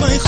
Soy